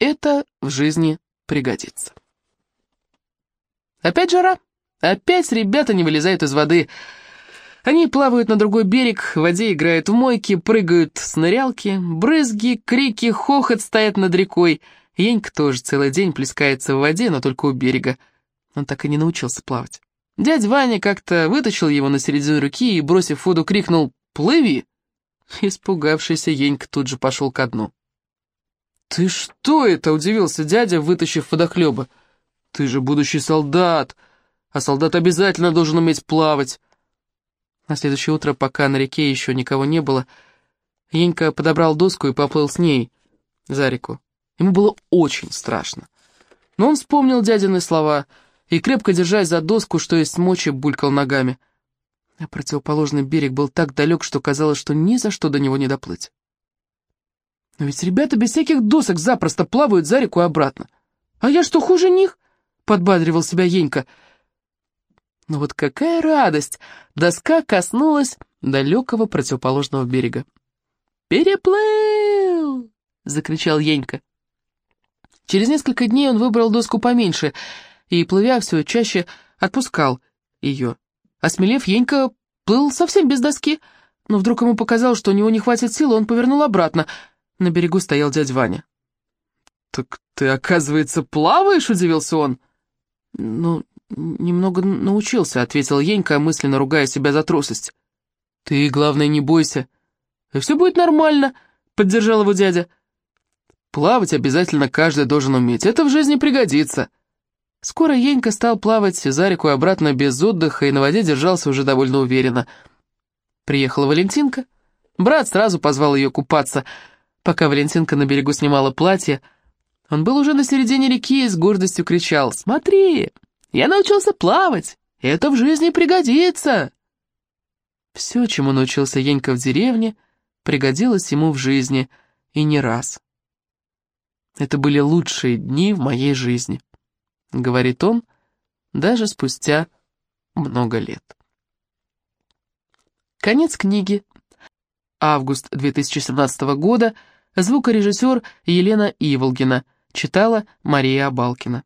Это в жизни пригодится. Опять жара. Опять ребята не вылезают из воды. Они плавают на другой берег, в воде играют в мойки, прыгают с нырялки, брызги, крики, хохот стоят над рекой. Енька тоже целый день плескается в воде, но только у берега. Он так и не научился плавать. Дядя Ваня как-то вытащил его на середину руки и, бросив воду, крикнул «Плыви!». Испугавшийся Енька тут же пошел ко дну. «Ты что это?» — удивился дядя, вытащив водохлеба. «Ты же будущий солдат, а солдат обязательно должен уметь плавать». На следующее утро, пока на реке еще никого не было, Енька подобрал доску и поплыл с ней за реку. Ему было очень страшно. Но он вспомнил дядины слова и, крепко держась за доску, что есть мочи, булькал ногами. А противоположный берег был так далек, что казалось, что ни за что до него не доплыть. Но ведь ребята без всяких досок запросто плавают за реку и обратно. А я что, хуже них? Подбадривал себя Енька. Но вот какая радость! Доска коснулась далекого противоположного берега. «Переплыл!» — закричал Енька. Через несколько дней он выбрал доску поменьше и, плывя все чаще, отпускал ее. Осмелев, Енька плыл совсем без доски, но вдруг ему показалось, что у него не хватит сил, он повернул обратно — на берегу стоял дядя Ваня. «Так ты, оказывается, плаваешь?» — удивился он. «Ну, немного научился», — ответил Енька, мысленно ругая себя за трусость. «Ты, главное, не бойся. И все будет нормально», — поддержал его дядя. «Плавать обязательно каждый должен уметь. Это в жизни пригодится». Скоро Енька стал плавать за реку обратно без отдыха, и на воде держался уже довольно уверенно. Приехала Валентинка. Брат сразу позвал ее купаться — Пока Валентинка на берегу снимала платье, он был уже на середине реки и с гордостью кричал «Смотри, я научился плавать, это в жизни пригодится!» Все, чему научился Енька в деревне, пригодилось ему в жизни, и не раз. «Это были лучшие дни в моей жизни», — говорит он, даже спустя много лет. Конец книги. Август 2017 года. Звукорежиссер Елена Иволгина. Читала Мария Абалкина.